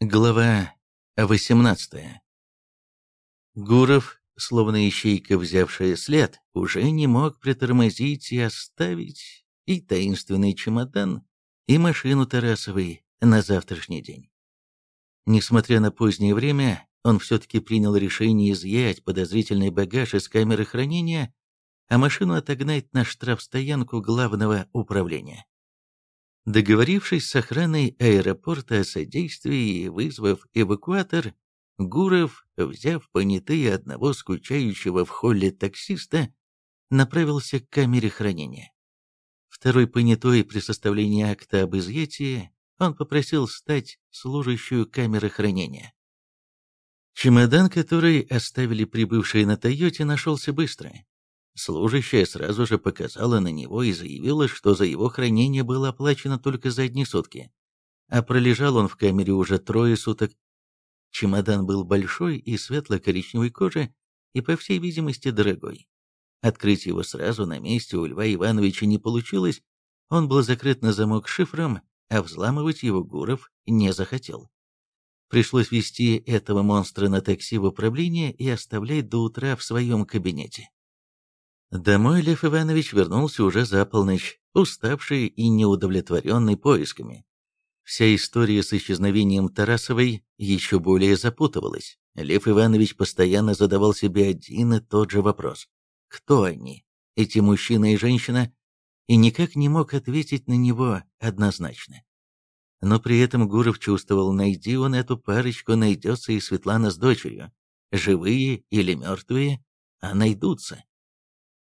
Глава 18 Гуров, словно ищейка, взявшая след, уже не мог притормозить и оставить и таинственный чемодан, и машину Тарасовой на завтрашний день. Несмотря на позднее время, он все-таки принял решение изъять подозрительный багаж из камеры хранения, а машину отогнать на штрафстоянку главного управления. Договорившись с охраной аэропорта о содействии и вызвав эвакуатор, Гуров, взяв понятые одного скучающего в холле таксиста, направился к камере хранения. Второй понятой при составлении акта об изъятии он попросил стать служащую камеры хранения. Чемодан, который оставили прибывшие на Тойоте, нашелся быстро. Служащая сразу же показала на него и заявила, что за его хранение было оплачено только за одни сутки. А пролежал он в камере уже трое суток. Чемодан был большой и светло-коричневой кожи, и, по всей видимости, дорогой. Открыть его сразу на месте у Льва Ивановича не получилось, он был закрыт на замок шифром, а взламывать его Гуров не захотел. Пришлось вести этого монстра на такси в управление и оставлять до утра в своем кабинете. Домой Лев Иванович вернулся уже за полночь, уставший и неудовлетворенный поисками. Вся история с исчезновением Тарасовой еще более запутывалась. Лев Иванович постоянно задавал себе один и тот же вопрос. Кто они, эти мужчина и женщина, и никак не мог ответить на него однозначно. Но при этом Гуров чувствовал, найди он эту парочку, найдется и Светлана с дочерью. Живые или мертвые, а найдутся.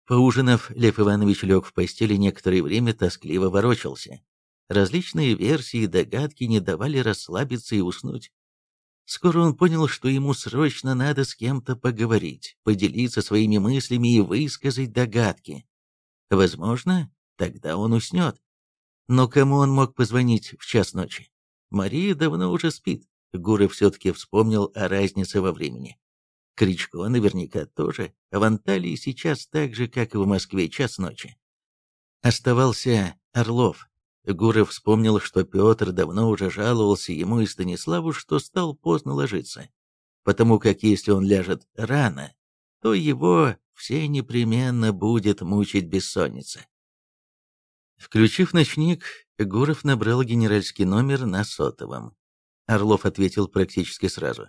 Поужинав, Лев Иванович лег в постели некоторое время тоскливо ворочался. Различные версии и догадки не давали расслабиться и уснуть. Скоро он понял, что ему срочно надо с кем-то поговорить, поделиться своими мыслями и высказать догадки. Возможно, тогда он уснет. Но кому он мог позвонить в час ночи? Мария давно уже спит. Гуров все-таки вспомнил о разнице во времени. Кричко наверняка тоже. В Анталии сейчас так же, как и в Москве, час ночи. Оставался Орлов. Гуров вспомнил, что Петр давно уже жаловался ему и Станиславу, что стал поздно ложиться. Потому как если он ляжет рано, то его все непременно будет мучить бессонница. Включив ночник, Гуров набрал генеральский номер на сотовом. Орлов ответил практически сразу.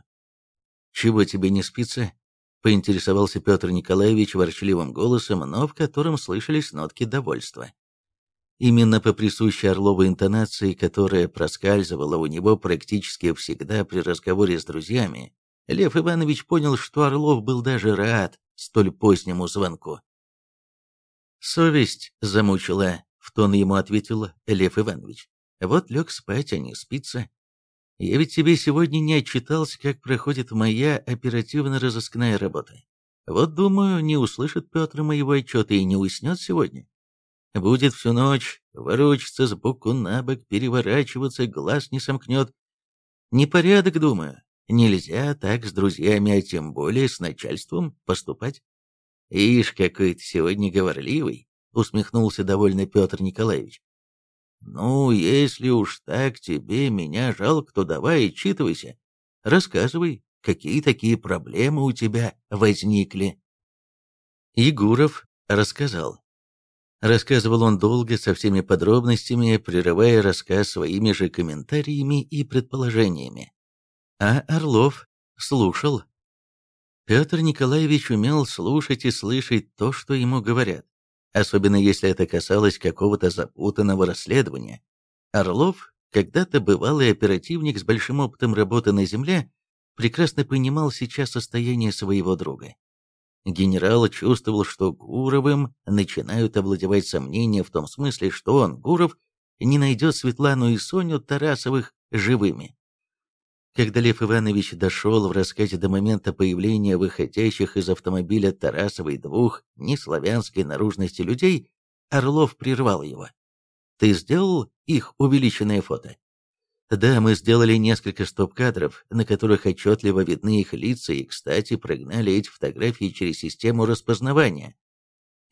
«Чего тебе не спится?» — поинтересовался Петр Николаевич ворчливым голосом, но в котором слышались нотки довольства. Именно по присущей Орловой интонации, которая проскальзывала у него практически всегда при разговоре с друзьями, Лев Иванович понял, что Орлов был даже рад столь позднему звонку. «Совесть замучила», — в тон ему ответил Лев Иванович. «Вот лег спать, а не спится. Я ведь тебе сегодня не отчитался, как проходит моя оперативно-розыскная работа. Вот, думаю, не услышит Петр моего отчета и не уснет сегодня. Будет всю ночь ворочаться сбоку на бок, переворачиваться, глаз не сомкнет. Непорядок, думаю. Нельзя так с друзьями, а тем более с начальством поступать. Ишь, какой ты сегодня говорливый, усмехнулся довольно Петр Николаевич. «Ну, если уж так тебе меня жалко, то давай отчитывайся. Рассказывай, какие такие проблемы у тебя возникли?» Егуров рассказал. Рассказывал он долго, со всеми подробностями, прерывая рассказ своими же комментариями и предположениями. А Орлов слушал. Петр Николаевич умел слушать и слышать то, что ему говорят особенно если это касалось какого-то запутанного расследования. Орлов, когда-то бывалый оперативник с большим опытом работы на земле, прекрасно понимал сейчас состояние своего друга. Генерал чувствовал, что Гуровым начинают овладевать сомнения в том смысле, что он, Гуров, не найдет Светлану и Соню Тарасовых живыми. Когда Лев Иванович дошел в рассказе до момента появления выходящих из автомобиля Тарасовой двух неславянской наружности людей, Орлов прервал его. «Ты сделал их увеличенное фото?» «Да, мы сделали несколько стоп-кадров, на которых отчетливо видны их лица и, кстати, прогнали эти фотографии через систему распознавания.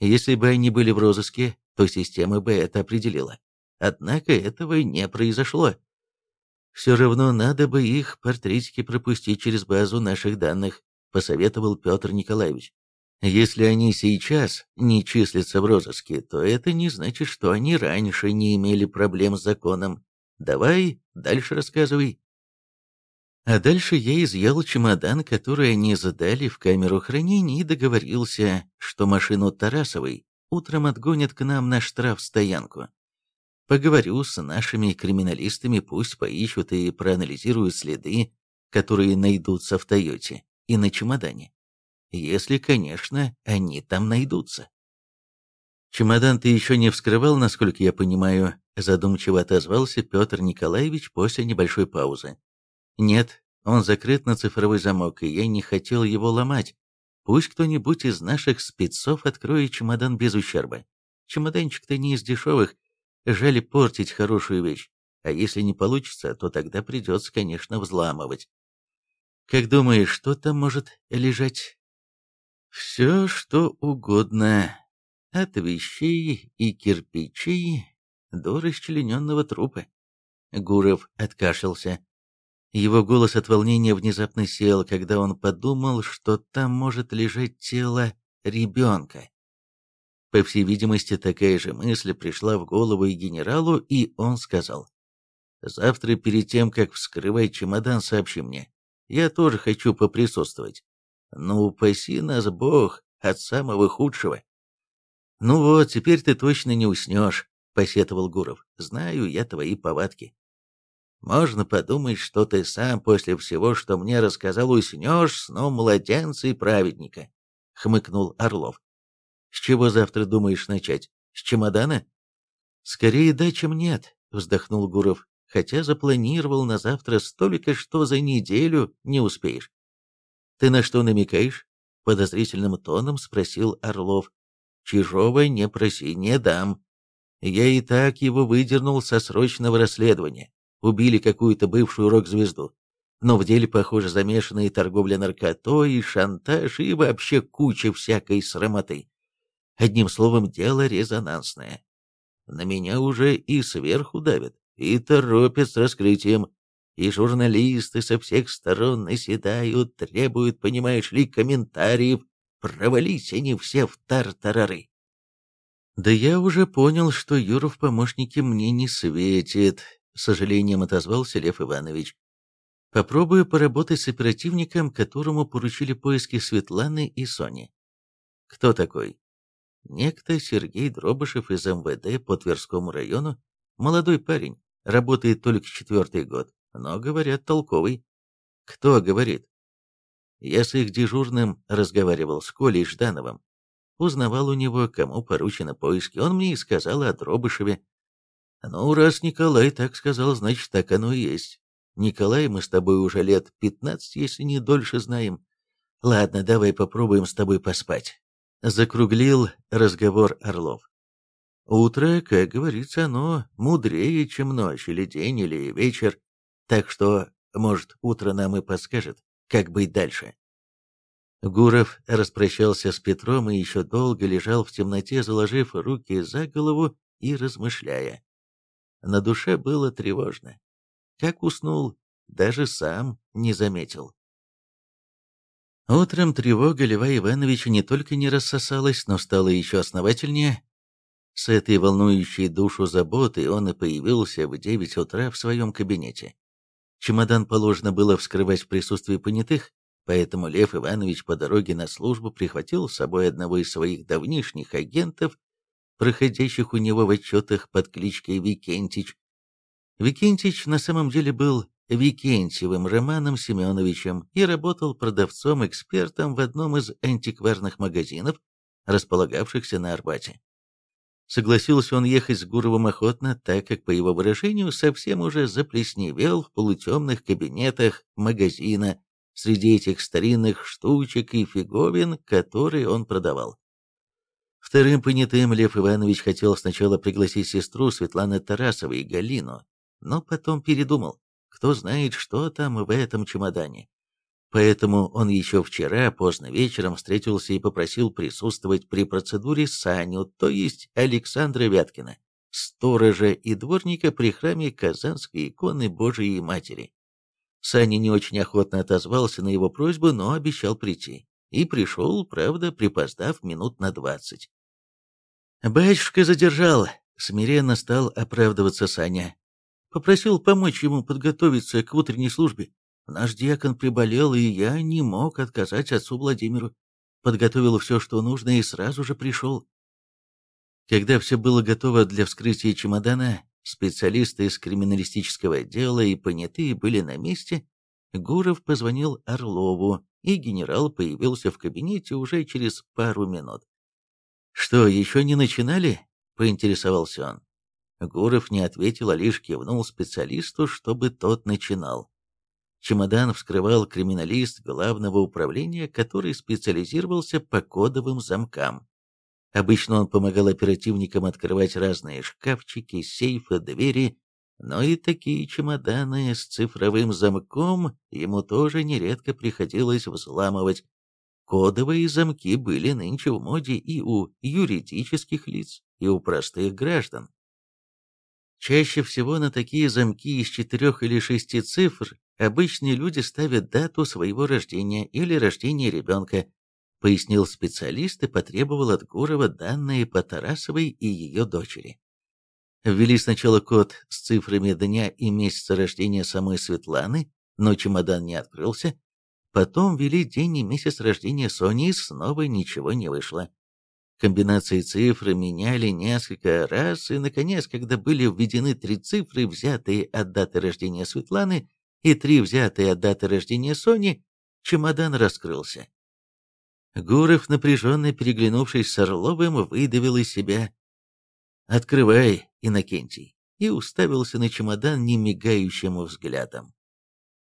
Если бы они были в розыске, то система бы это определила. Однако этого не произошло. Все равно надо бы их портретики пропустить через базу наших данных, посоветовал Петр Николаевич. Если они сейчас не числятся в розыске, то это не значит, что они раньше не имели проблем с законом. Давай дальше рассказывай. А дальше я изъял чемодан, который они задали в камеру хранения, и договорился, что машину Тарасовой утром отгонят к нам на штрафстоянку. Поговорю с нашими криминалистами, пусть поищут и проанализируют следы, которые найдутся в Тойоте и на чемодане. Если, конечно, они там найдутся. «Чемодан ты еще не вскрывал, насколько я понимаю», задумчиво отозвался Петр Николаевич после небольшой паузы. Нет, он закрыт на цифровой замок, и я не хотел его ломать. Пусть кто-нибудь из наших спецов откроет чемодан без ущерба. Чемоданчик-то не из дешевых, жаль портить хорошую вещь. А если не получится, то тогда придется, конечно, взламывать. Как думаешь, что там может лежать? Все, что угодно. От вещей и кирпичей до расчлененного трупа. Гуров откашлялся. Его голос от волнения внезапно сел, когда он подумал, что там может лежать тело ребенка. По всей видимости, такая же мысль пришла в голову и генералу, и он сказал, «Завтра перед тем, как вскрывать чемодан, сообщи мне. Я тоже хочу поприсутствовать. Ну, упаси нас Бог от самого худшего». «Ну вот, теперь ты точно не уснешь», — посетовал Гуров. «Знаю я твои повадки». Можно подумать, что ты сам после всего, что мне рассказал, уснешь сном младенца и праведника», — хмыкнул Орлов. «С чего завтра думаешь начать? С чемодана?» «Скорее да, чем нет», — вздохнул Гуров, «хотя запланировал на завтра столько, что за неделю не успеешь». «Ты на что намекаешь?» — подозрительным тоном спросил Орлов. «Чужого не проси, не дам. Я и так его выдернул со срочного расследования убили какую-то бывшую рок-звезду. Но в деле, похоже, замешана и торговля наркотой, и шантаж, и вообще куча всякой срамоты. Одним словом, дело резонансное. На меня уже и сверху давят, и торопят с раскрытием, и журналисты со всех сторон наседают, требуют, понимаешь ли, комментариев, провались они все в тартарары. Да я уже понял, что Юра в помощнике мне не светит, с сожалением отозвался Лев Иванович. Попробую поработать с оперативником, которому поручили поиски Светланы и Сони. Кто такой? Некто Сергей Дробышев из МВД по Тверскому району. Молодой парень, работает только четвертый год, но, говорят, толковый. Кто говорит? Я с их дежурным разговаривал, с Колей Ждановым. Узнавал у него, кому поручено поиски. Он мне и сказал о Дробышеве. Ну, раз Николай так сказал, значит, так оно и есть. Николай мы с тобой уже лет пятнадцать, если не дольше знаем. Ладно, давай попробуем с тобой поспать. Закруглил разговор Орлов. Утро, как говорится, оно мудрее, чем ночь, или день, или вечер. Так что, может, утро нам и подскажет, как быть дальше. Гуров распрощался с Петром и еще долго лежал в темноте, заложив руки за голову и размышляя. На душе было тревожно. Как уснул, даже сам не заметил. Утром тревога Льва Ивановича не только не рассосалась, но стала еще основательнее. С этой волнующей душу заботы он и появился в девять утра в своем кабинете. Чемодан положено было вскрывать в присутствии понятых, поэтому Лев Иванович по дороге на службу прихватил с собой одного из своих давнишних агентов проходящих у него в отчетах под кличкой Викентич. Викентич на самом деле был Викентьевым Романом Семеновичем и работал продавцом-экспертом в одном из антикварных магазинов, располагавшихся на Арбате. Согласился он ехать с Гуровым охотно, так как, по его выражению, совсем уже заплесневел в полутемных кабинетах магазина среди этих старинных штучек и фиговин, которые он продавал. Вторым понятым Лев Иванович хотел сначала пригласить сестру Светланы Тарасовой и Галину, но потом передумал, кто знает, что там в этом чемодане. Поэтому он еще вчера поздно вечером встретился и попросил присутствовать при процедуре Саню, то есть Александра Вяткина, сторожа и дворника при храме Казанской иконы Божией Матери. Саня не очень охотно отозвался на его просьбу, но обещал прийти. И пришел, правда, припоздав минут на двадцать. «Батюшка задержал», — смиренно стал оправдываться Саня. Попросил помочь ему подготовиться к утренней службе. Наш диакон приболел, и я не мог отказать отцу Владимиру. Подготовил все, что нужно, и сразу же пришел. Когда все было готово для вскрытия чемодана, специалисты из криминалистического отдела и понятые были на месте, Гуров позвонил Орлову, и генерал появился в кабинете уже через пару минут. «Что, еще не начинали?» — поинтересовался он. Гуров не ответил, а лишь кивнул специалисту, чтобы тот начинал. Чемодан вскрывал криминалист главного управления, который специализировался по кодовым замкам. Обычно он помогал оперативникам открывать разные шкафчики, сейфы, двери, но и такие чемоданы с цифровым замком ему тоже нередко приходилось взламывать. Кодовые замки были нынче в моде и у юридических лиц, и у простых граждан. Чаще всего на такие замки из четырех или шести цифр обычные люди ставят дату своего рождения или рождения ребенка, пояснил специалист и потребовал от Гурова данные по Тарасовой и ее дочери. Ввели сначала код с цифрами дня и месяца рождения самой Светланы, но чемодан не открылся. Потом ввели день и месяц рождения Сони, и снова ничего не вышло. Комбинации цифр меняли несколько раз, и, наконец, когда были введены три цифры, взятые от даты рождения Светланы, и три взятые от даты рождения Сони, чемодан раскрылся. Гуров, напряженно переглянувшись с Орловым, выдавил из себя «Открывай, Иннокентий», и уставился на чемодан немигающим взглядом.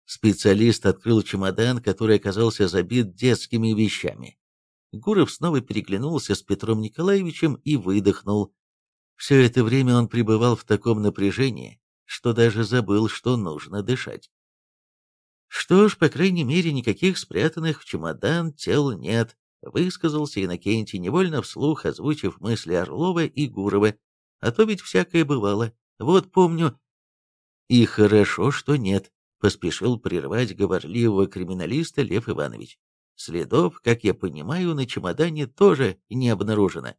Специалист открыл чемодан, который оказался забит детскими вещами. Гуров снова переглянулся с Петром Николаевичем и выдохнул. Все это время он пребывал в таком напряжении, что даже забыл, что нужно дышать. Что ж, по крайней мере, никаких спрятанных в чемодан тел нет, высказался Иннокентий, невольно вслух озвучив мысли Орлова и Гурова. А то ведь всякое бывало. Вот помню... И хорошо, что нет, поспешил прервать говорливого криминалиста Лев Иванович. Следов, как я понимаю, на чемодане тоже не обнаружено.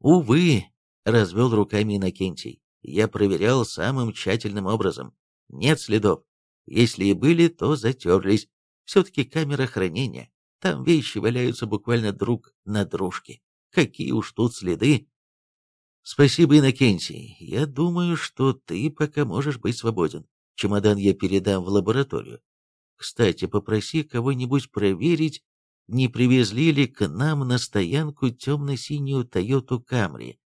Увы, развел руками Иннокентий. Я проверял самым тщательным образом. Нет следов. Если и были, то затерлись. Все-таки камера хранения. Там вещи валяются буквально друг на дружке. Какие уж тут следы. Спасибо, Иннокентий. Я думаю, что ты пока можешь быть свободен. Чемодан я передам в лабораторию. Кстати, попроси кого-нибудь проверить, не привезли ли к нам на стоянку темно-синюю Тойоту Камри.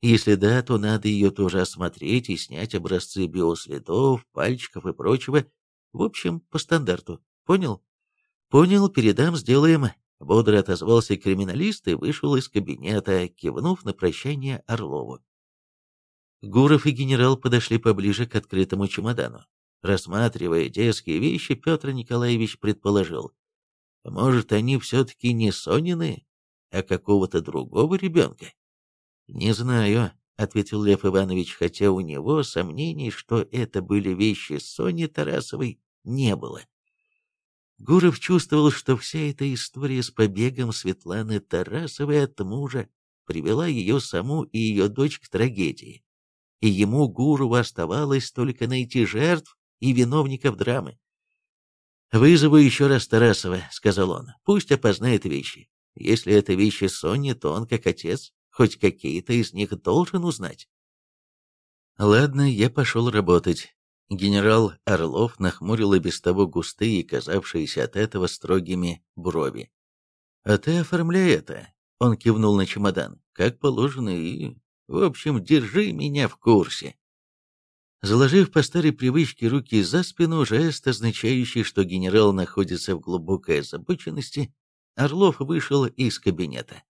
Если да, то надо ее тоже осмотреть и снять образцы биоследов, пальчиков и прочего. В общем, по стандарту. Понял? Понял, передам, сделаем. Бодро отозвался криминалист и вышел из кабинета, кивнув на прощание Орлову. Гуров и генерал подошли поближе к открытому чемодану. Рассматривая детские вещи, Петр Николаевич предположил. Может, они все-таки не Сонины, а какого-то другого ребенка? «Не знаю», — ответил Лев Иванович, хотя у него сомнений, что это были вещи Сони Тарасовой, не было. Гуров чувствовал, что вся эта история с побегом Светланы Тарасовой от мужа привела ее саму и ее дочь к трагедии. И ему, Гурову, оставалось только найти жертв и виновников драмы. «Вызову еще раз Тарасова», — сказал он, — «пусть опознает вещи. Если это вещи Сони, то он, как отец, Хоть какие-то из них должен узнать. Ладно, я пошел работать. Генерал Орлов нахмурил и без того густые, казавшиеся от этого строгими, брови. «А ты оформляй это», — он кивнул на чемодан, — «как положено, и, в общем, держи меня в курсе». Заложив по старой привычке руки за спину, жест, означающий, что генерал находится в глубокой озабоченности, Орлов вышел из кабинета.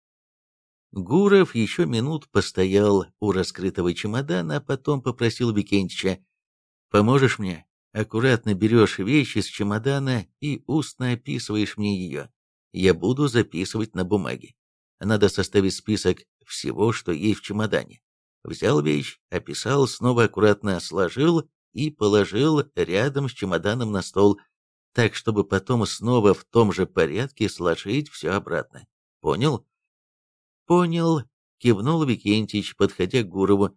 Гуров еще минут постоял у раскрытого чемодана, а потом попросил Викентича, «Поможешь мне? Аккуратно берешь вещи с чемодана и устно описываешь мне ее. Я буду записывать на бумаге. Надо составить список всего, что есть в чемодане. Взял вещь, описал, снова аккуратно сложил и положил рядом с чемоданом на стол, так, чтобы потом снова в том же порядке сложить все обратно. Понял? Понял, кивнул Викентич, подходя к Гурову.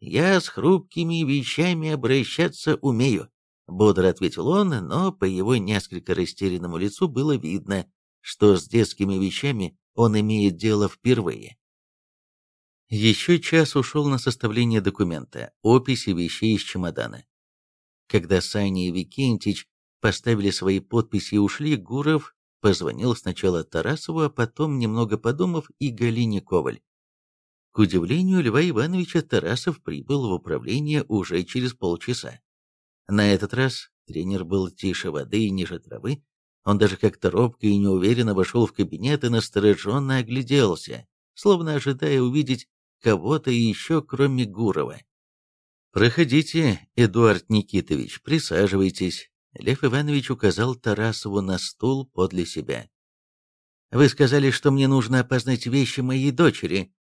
Я с хрупкими вещами обращаться умею. Бодро ответил он, но по его несколько растерянному лицу было видно, что с детскими вещами он имеет дело впервые. Еще час ушел на составление документа, описи вещей из чемодана. Когда Саня и Викентич поставили свои подписи и ушли, Гуров позвонил сначала Тарасову, а потом, немного подумав, и Галине Коваль. К удивлению Льва Ивановича, Тарасов прибыл в управление уже через полчаса. На этот раз тренер был тише воды и ниже травы. Он даже как-то робко и неуверенно вошел в кабинет и настороженно огляделся, словно ожидая увидеть кого-то еще, кроме Гурова. «Проходите, Эдуард Никитович, присаживайтесь», Лев Иванович указал Тарасову на стул подле себя. «Вы сказали, что мне нужно опознать вещи моей дочери».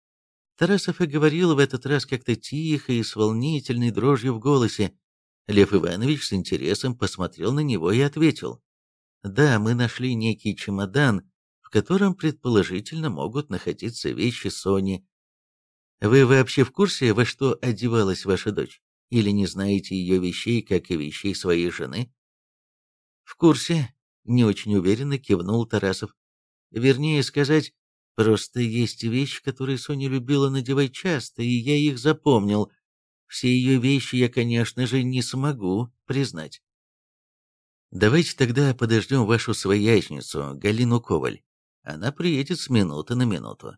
Тарасов и говорил в этот раз как-то тихо и с волнительной дрожью в голосе. Лев Иванович с интересом посмотрел на него и ответил. «Да, мы нашли некий чемодан, в котором, предположительно, могут находиться вещи Сони. Вы вообще в курсе, во что одевалась ваша дочь? Или не знаете ее вещей, как и вещей своей жены?» «В курсе», — не очень уверенно кивнул Тарасов. «Вернее сказать, просто есть вещи, которые Соня любила надевать часто, и я их запомнил. Все ее вещи я, конечно же, не смогу признать». «Давайте тогда подождем вашу своячницу, Галину Коваль. Она приедет с минуты на минуту.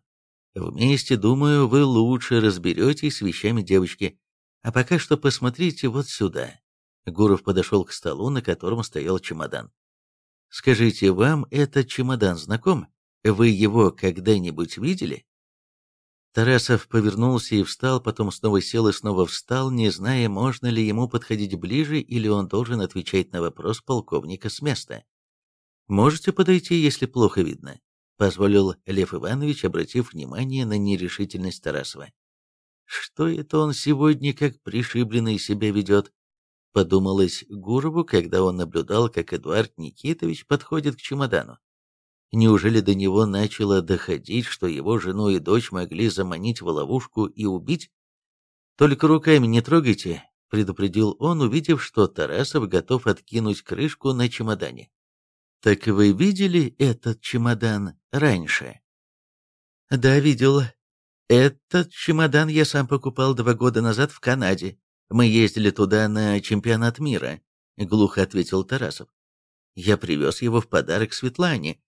Вместе, думаю, вы лучше разберетесь с вещами девочки. А пока что посмотрите вот сюда». Гуров подошел к столу, на котором стоял чемодан. «Скажите, вам этот чемодан знаком? Вы его когда-нибудь видели?» Тарасов повернулся и встал, потом снова сел и снова встал, не зная, можно ли ему подходить ближе или он должен отвечать на вопрос полковника с места. «Можете подойти, если плохо видно», — позволил Лев Иванович, обратив внимание на нерешительность Тарасова. «Что это он сегодня как пришибленный себя ведет? Подумалось Гурову, когда он наблюдал, как Эдуард Никитович подходит к чемодану. Неужели до него начало доходить, что его жену и дочь могли заманить в ловушку и убить? «Только руками не трогайте», — предупредил он, увидев, что Тарасов готов откинуть крышку на чемодане. «Так вы видели этот чемодан раньше?» «Да, видел. Этот чемодан я сам покупал два года назад в Канаде. Мы ездили туда на чемпионат мира», — глухо ответил Тарасов. «Я привез его в подарок Светлане.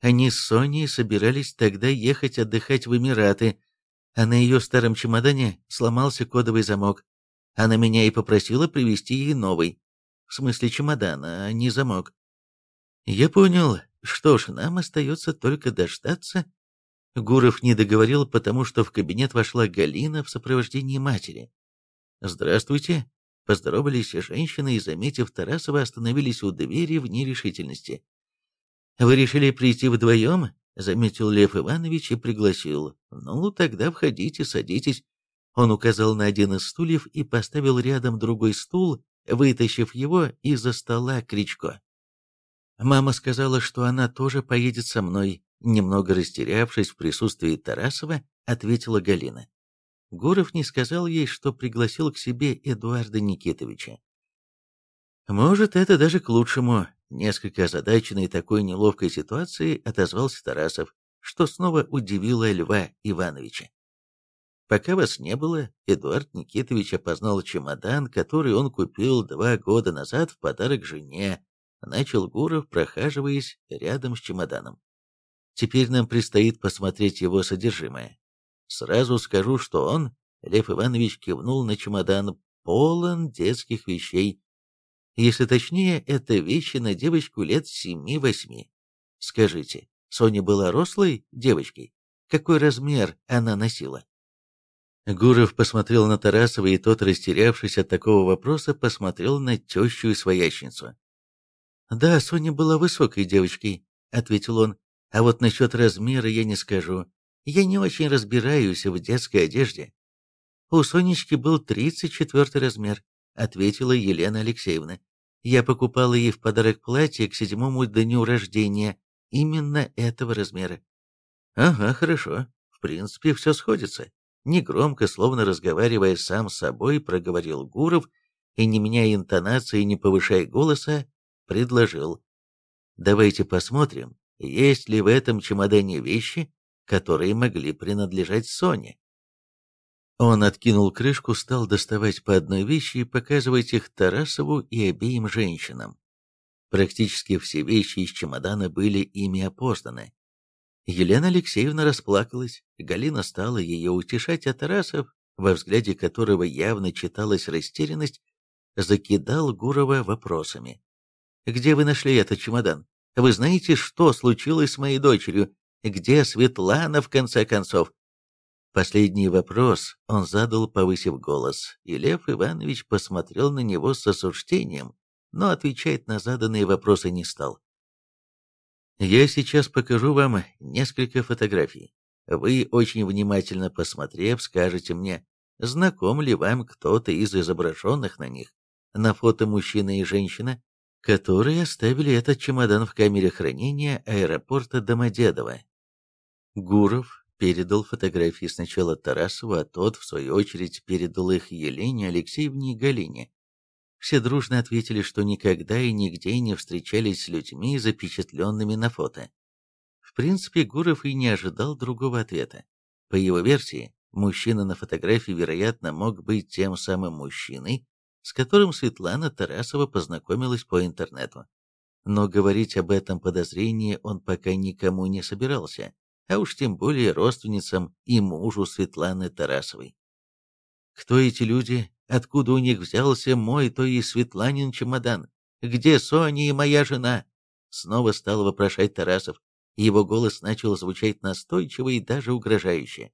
Они с Соней собирались тогда ехать отдыхать в Эмираты, а на ее старом чемодане сломался кодовый замок. Она меня и попросила привезти ей новый. В смысле чемодана, а не замок. Я понял, что ж, нам остается только дождаться. Гуров не договорил, потому что в кабинет вошла Галина в сопровождении матери. «Здравствуйте!» Поздоровались женщины и, заметив Тарасова, остановились у двери в нерешительности. «Вы решили прийти вдвоем?» — заметил Лев Иванович и пригласил. «Ну, тогда входите, садитесь». Он указал на один из стульев и поставил рядом другой стул, вытащив его из-за стола Кричко. Мама сказала, что она тоже поедет со мной. Немного растерявшись в присутствии Тарасова, ответила Галина. Гуров не сказал ей, что пригласил к себе Эдуарда Никитовича. «Может, это даже к лучшему», — несколько озадаченный такой неловкой ситуацией отозвался Тарасов, что снова удивило Льва Ивановича. Пока вас не было, Эдуард Никитович опознал чемодан, который он купил два года назад в подарок жене, начал Гуров, прохаживаясь рядом с чемоданом. Теперь нам предстоит посмотреть его содержимое. Сразу скажу, что он, Лев Иванович кивнул на чемодан, полон детских вещей. Если точнее, это вещи на девочку лет семи-восьми. Скажите, Соня была рослой девочкой? Какой размер она носила? Гуров посмотрел на Тарасова, и тот, растерявшись от такого вопроса, посмотрел на тещу и своячницу. «Да, Соня была высокой девочкой», — ответил он, — «а вот насчет размера я не скажу. Я не очень разбираюсь в детской одежде. «У Сонечки был 34 размер», — ответила Елена Алексеевна. «Я покупала ей в подарок платье к седьмому дню рождения, именно этого размера». «Ага, хорошо. В принципе, все сходится». Негромко, словно разговаривая сам с собой, проговорил Гуров и, не меняя интонации, не повышая голоса, предложил. «Давайте посмотрим, есть ли в этом чемодане вещи, которые могли принадлежать Соне». Он откинул крышку, стал доставать по одной вещи и показывать их Тарасову и обеим женщинам. Практически все вещи из чемодана были ими опознаны. Елена Алексеевна расплакалась, Галина стала ее утешать, а Тарасов, во взгляде которого явно читалась растерянность, закидал Гурова вопросами. «Где вы нашли этот чемодан? Вы знаете, что случилось с моей дочерью? Где Светлана, в конце концов?» Последний вопрос он задал, повысив голос, и Лев Иванович посмотрел на него с осуждением, но отвечать на заданные вопросы не стал. Я сейчас покажу вам несколько фотографий. Вы, очень внимательно посмотрев, скажете мне, знаком ли вам кто-то из изображенных на них. На фото мужчина и женщина, которые оставили этот чемодан в камере хранения аэропорта Домодедово. Гуров передал фотографии сначала Тарасову, а тот, в свою очередь, передал их Елене Алексеевне и Галине. Все дружно ответили, что никогда и нигде не встречались с людьми, запечатленными на фото. В принципе, Гуров и не ожидал другого ответа. По его версии, мужчина на фотографии, вероятно, мог быть тем самым мужчиной, с которым Светлана Тарасова познакомилась по интернету. Но говорить об этом подозрении он пока никому не собирался, а уж тем более родственницам и мужу Светланы Тарасовой. Кто эти люди, Откуда у них взялся мой, то и Светланин чемодан? Где Соня и моя жена?» Снова стал вопрошать Тарасов. Его голос начал звучать настойчиво и даже угрожающе.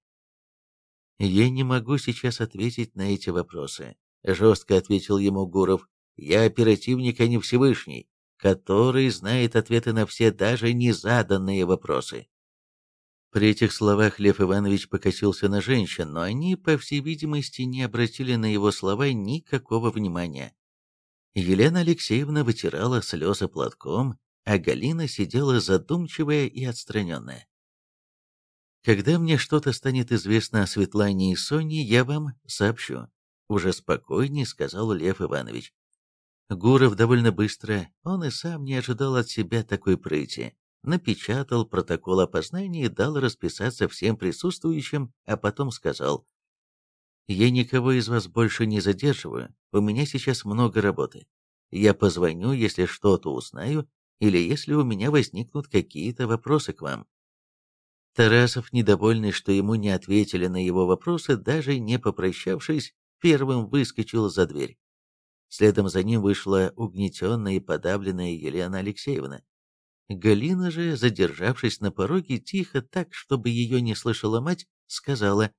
«Я не могу сейчас ответить на эти вопросы», — жестко ответил ему Гуров. «Я оперативник, а не Всевышний, который знает ответы на все даже незаданные вопросы». При этих словах Лев Иванович покосился на женщин, но они, по всей видимости, не обратили на его слова никакого внимания. Елена Алексеевна вытирала слезы платком, а Галина сидела задумчивая и отстраненная. «Когда мне что-то станет известно о Светлане и Соне, я вам сообщу», — уже спокойнее сказал Лев Иванович. Гуров довольно быстро, он и сам не ожидал от себя такой прыти напечатал протокол опознания и дал расписаться всем присутствующим, а потом сказал, «Я никого из вас больше не задерживаю, у меня сейчас много работы. Я позвоню, если что-то узнаю, или если у меня возникнут какие-то вопросы к вам». Тарасов, недовольный, что ему не ответили на его вопросы, даже не попрощавшись, первым выскочил за дверь. Следом за ним вышла угнетенная и подавленная Елена Алексеевна. Галина же, задержавшись на пороге, тихо, так, чтобы ее не слышала мать, сказала,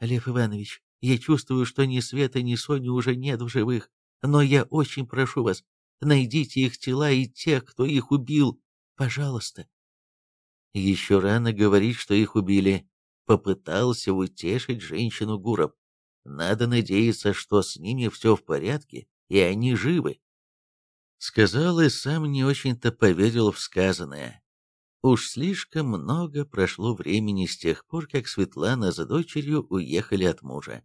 «Лев Иванович, я чувствую, что ни Света, ни Сони уже нет в живых, но я очень прошу вас, найдите их тела и тех, кто их убил, пожалуйста». Еще рано говорить, что их убили. Попытался утешить женщину Гуров. Надо надеяться, что с ними все в порядке, и они живы. Сказал и сам не очень-то поверил в сказанное. Уж слишком много прошло времени с тех пор, как Светлана за дочерью уехали от мужа.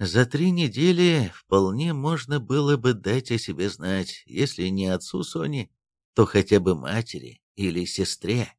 За три недели вполне можно было бы дать о себе знать, если не отцу Сони, то хотя бы матери или сестре.